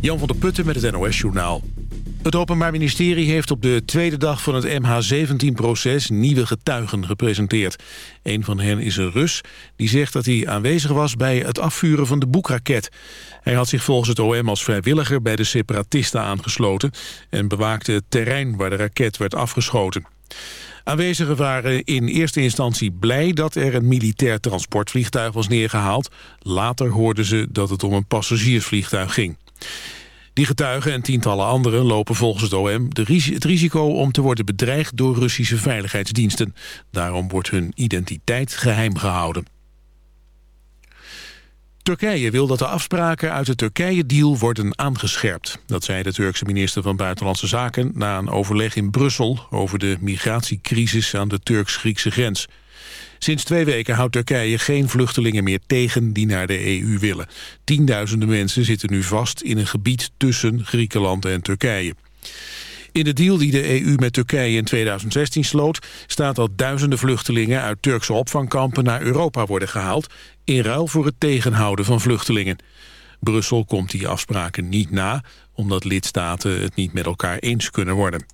Jan van der Putten met het NOS-journaal. Het Openbaar Ministerie heeft op de tweede dag van het MH17-proces nieuwe getuigen gepresenteerd. Een van hen is een Rus die zegt dat hij aanwezig was bij het afvuren van de boekraket. Hij had zich volgens het OM als vrijwilliger bij de separatisten aangesloten... en bewaakte het terrein waar de raket werd afgeschoten. Aanwezigen waren in eerste instantie blij dat er een militair transportvliegtuig was neergehaald. Later hoorden ze dat het om een passagiersvliegtuig ging. Die getuigen en tientallen anderen lopen volgens het OM het risico om te worden bedreigd door Russische veiligheidsdiensten. Daarom wordt hun identiteit geheim gehouden. Turkije wil dat de afspraken uit de Turkije-deal worden aangescherpt. Dat zei de Turkse minister van Buitenlandse Zaken... na een overleg in Brussel over de migratiecrisis aan de Turks-Griekse grens. Sinds twee weken houdt Turkije geen vluchtelingen meer tegen die naar de EU willen. Tienduizenden mensen zitten nu vast in een gebied tussen Griekenland en Turkije. In de deal die de EU met Turkije in 2016 sloot... staat dat duizenden vluchtelingen uit Turkse opvangkampen naar Europa worden gehaald... in ruil voor het tegenhouden van vluchtelingen. Brussel komt die afspraken niet na... omdat lidstaten het niet met elkaar eens kunnen worden.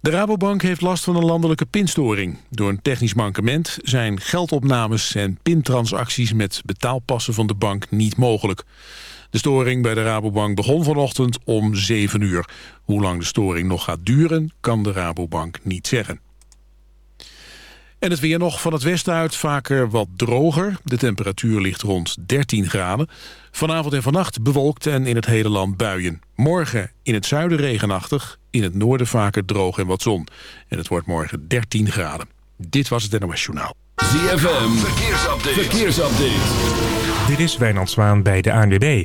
De Rabobank heeft last van een landelijke pinstoring. Door een technisch mankement zijn geldopnames en pintransacties met betaalpassen van de bank niet mogelijk. De storing bij de Rabobank begon vanochtend om 7 uur. Hoe lang de storing nog gaat duren, kan de Rabobank niet zeggen. En het weer nog van het westen uit vaker wat droger. De temperatuur ligt rond 13 graden. Vanavond en vannacht bewolkt en in het hele land buien. Morgen in het zuiden regenachtig, in het noorden vaker droog en wat zon. En het wordt morgen 13 graden. Dit was het NOS Journaal. ZFM, verkeersupdate. verkeersupdate. Dit is Wijnand Zwaan bij de ANWB.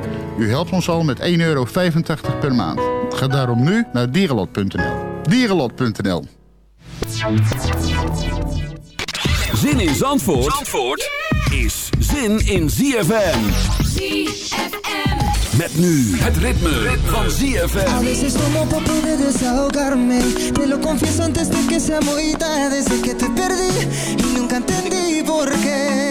U helpt ons al met 1,85 euro per maand. Ga daarom nu naar dierenlot.nl. Dierenlot.nl Zin in Zandvoort, Zandvoort is zin in ZFM. ZFM. Met nu het ritme, van A ZFM. veces tomo pa poder desahogarme Te lo confieso antes de que sea muy tarde Desde que te perdí y nunca entendí por qué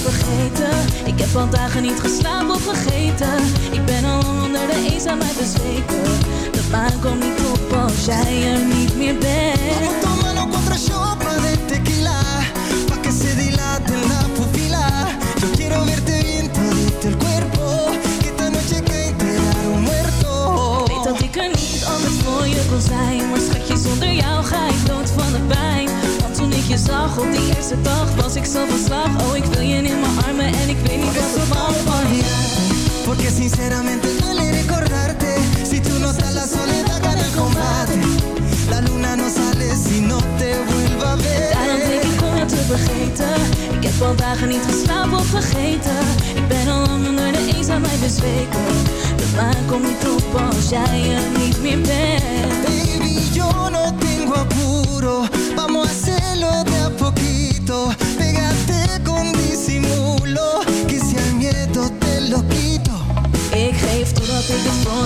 vergeten. Ik heb al dagen niet geslapen of vergeten. Ik ben al onder de eens aan mijn bezweken. De maan komt niet op als jij er niet meer bent. Vamos tomando contra sopa de tequila. Pa que se dilate la pupila Yo quiero verte bien todito el cuerpo. Que esta noche que enterar un muerto. Weet dat ik er niet altijd voor je kon zijn. Maar schatje zonder jou ga ik dood van de pijn darte zag op die eerste dag was ik zo van slag. Oh ik wil je in mijn armen en ik weet niet wat ik mag van je Porque sinceramente duele recordarte. Si tú no estás la soledad gana el combate. La luna no sale si no te vuelva a Daarom denk ver ik om jou te vergeten. Ik heb al dagen niet geslapen of vergeten. Ik ben al lang onder de eenzaamheid bezweken. De maan komt niet op als jij er niet meer bent Baby, yo no tengo apuro Vamos a hacerlo de a poquito. Pégate con disimulo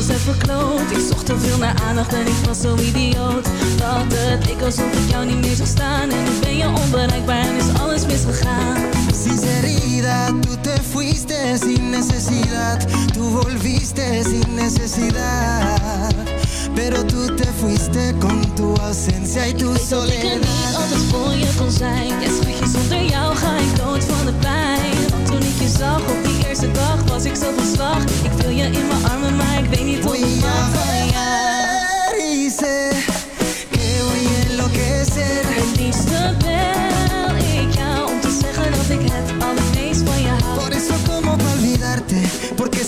ik het verkloot Ik zocht te veel naar aandacht en ik was zo idioot. Dat het ik alsof ik jou niet meer zag staan. En nu ben je onbereikbaar en is alles misgegaan. Sinceridad, tú te fuiste sin necesidad. Tú volviste sin necesidad. Pero tú te fuiste con tu ausencia y tu Weet dat ik er niet soledad. altijd voor je kon zijn. Ja schatje, zonder jou ga ik dood van de pijn toen ik je zag. Op die eerste dag was ik zo van slag. Ik wil je in mijn armen, maar ik weet niet hoe ik mag. Van jou enloquecer Het liefste bel ik jou om te zeggen dat ik het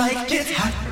like it hot.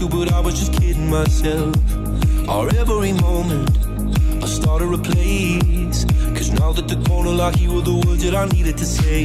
you, but I was just kidding myself. Our every moment, I started a place. Cause now that the corner lock, you were the words that I needed to say.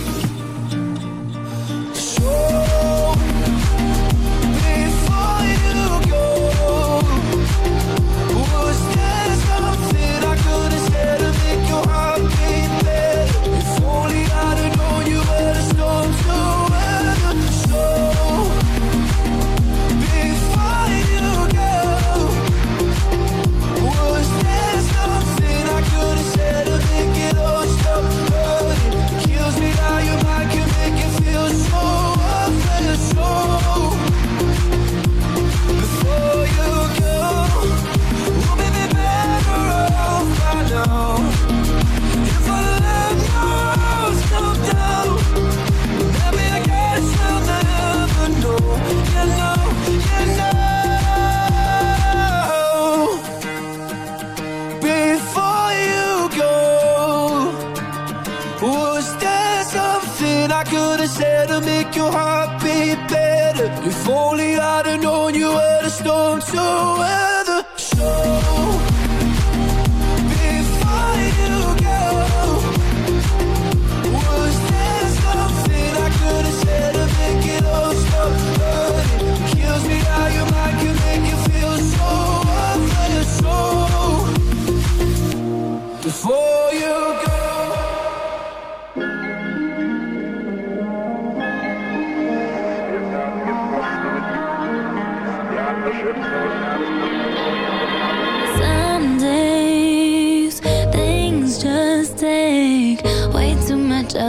your better If only I'd have known you were the storm to weather.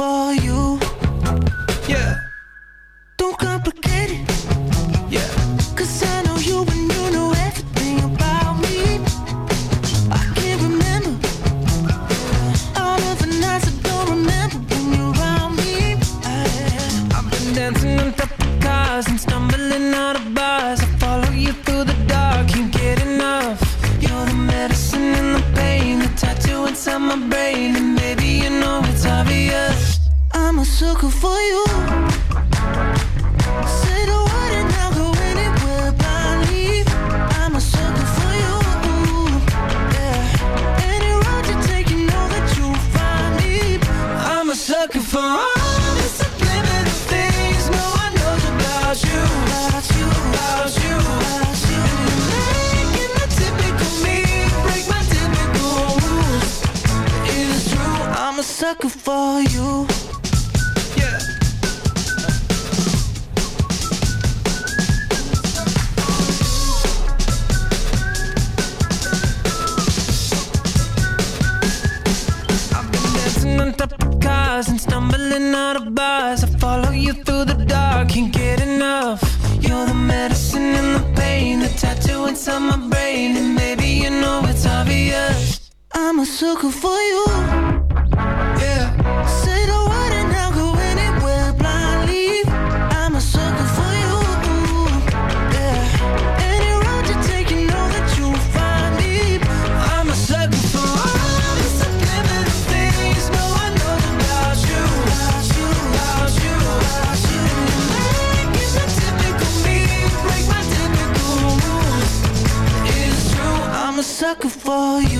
for you. Sucker for you. I'll go anywhere. I'm a sucker for you. Any road you take, you know that you'll find me. I'm a sucker for all subliminal things no one knows about you, About you, about you. about you. Making the typical me break my typical rules. It's true, I'm a sucker for you. Out of bars. I follow you through the dark, can't get enough. You're the medicine and the pain, the tattoo inside my brain, and maybe you know it's obvious. I'm a sucker for you. looking for you.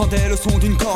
poder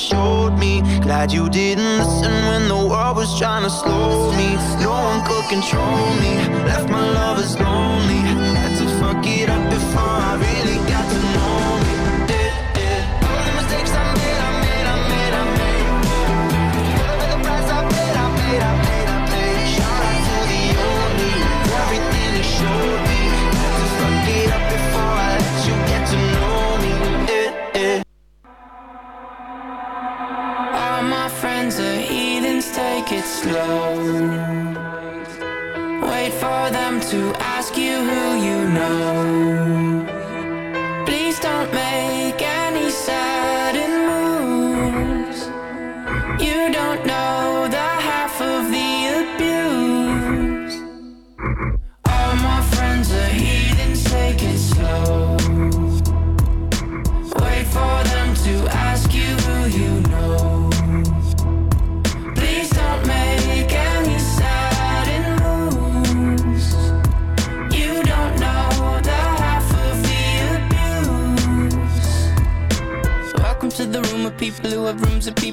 showed me. Glad you didn't listen when the world was trying to slow me. No one could control me. Left my lovers lonely slow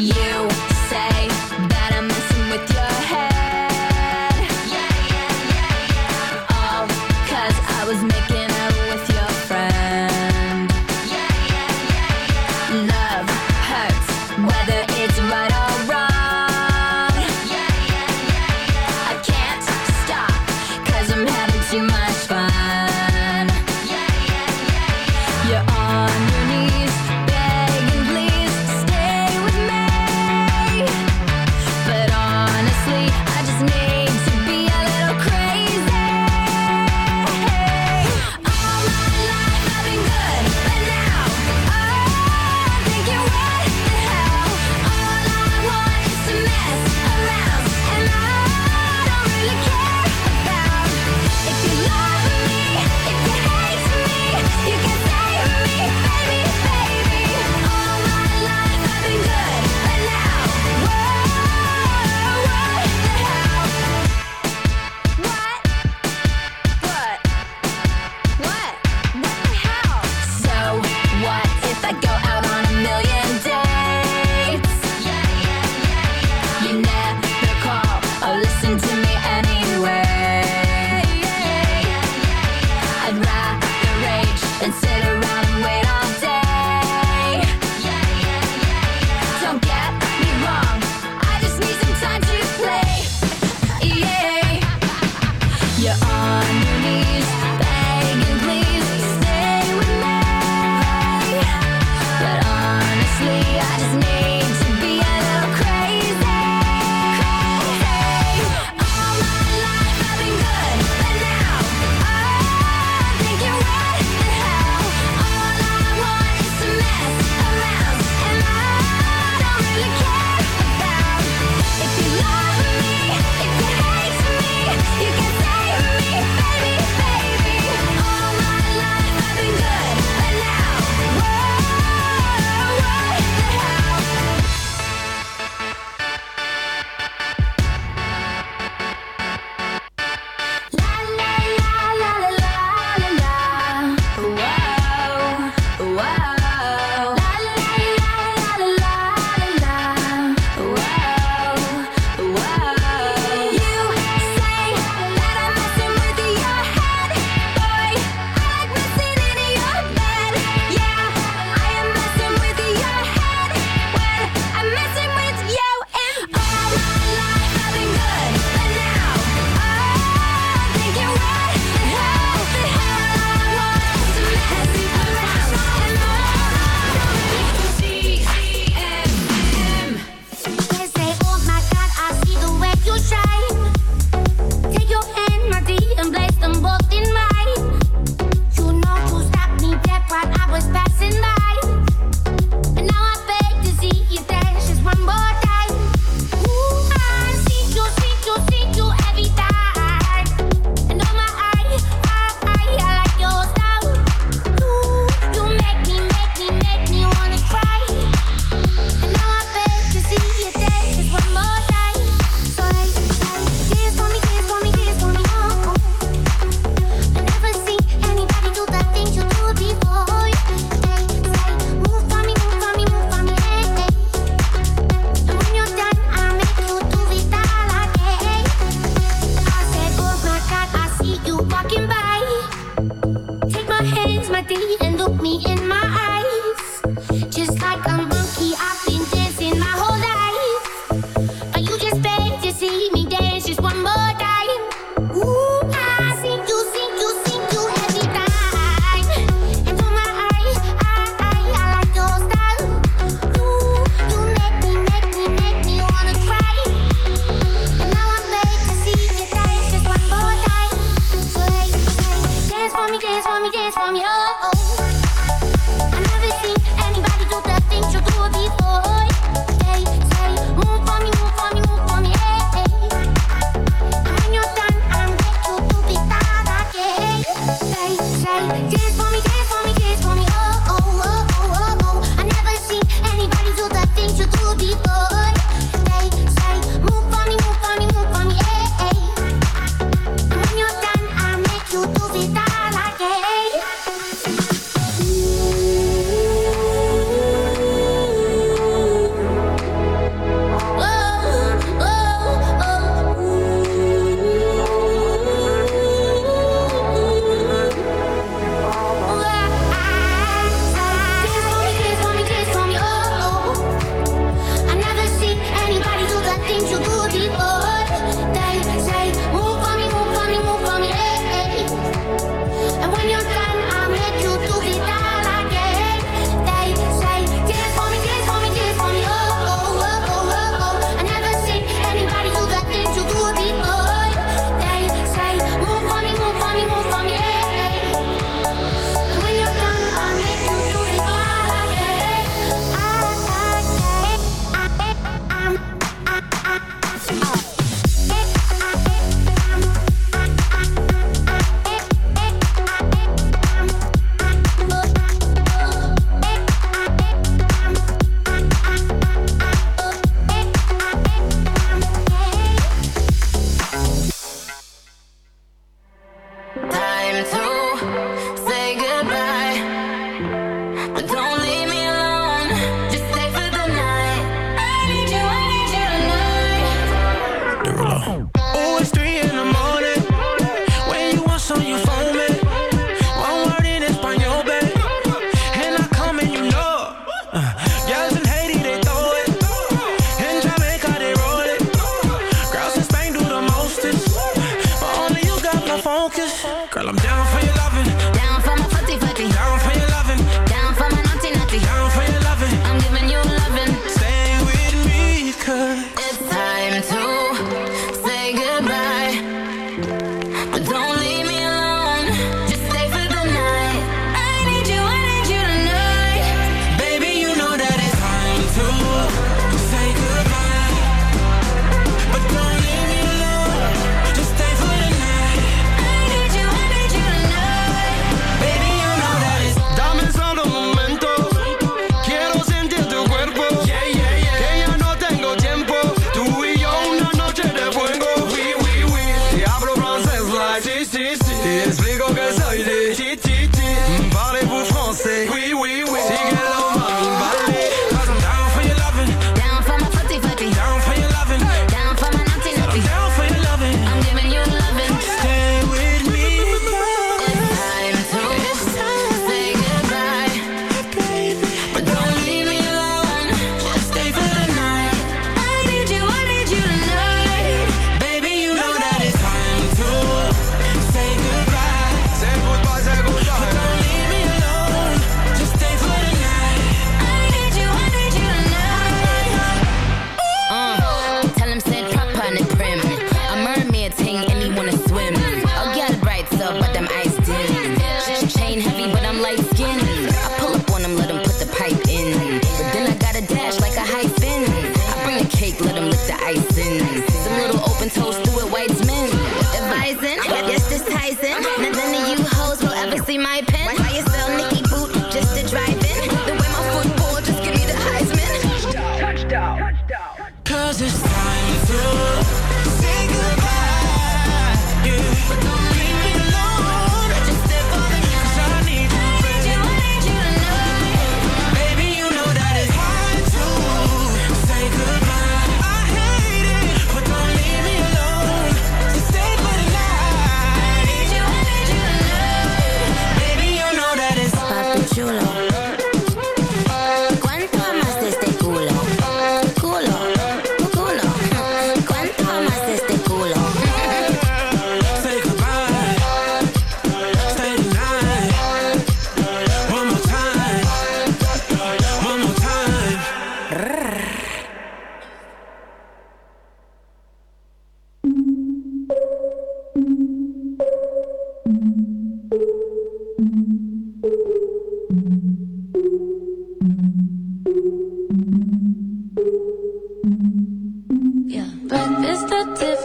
Yeah.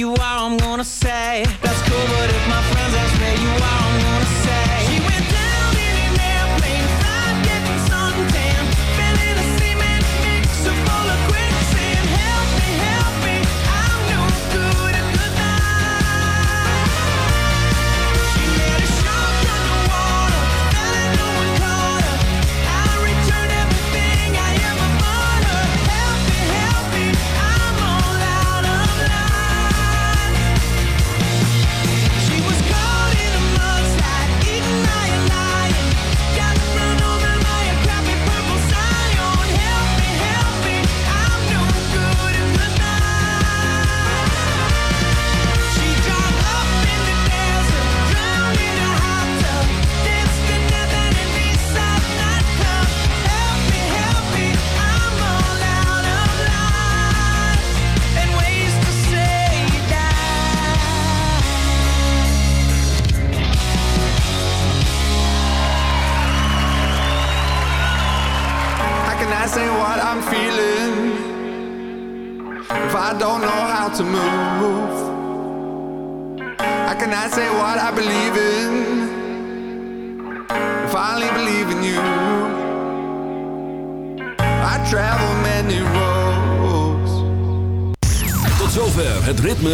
you are, I'm gonna say. That's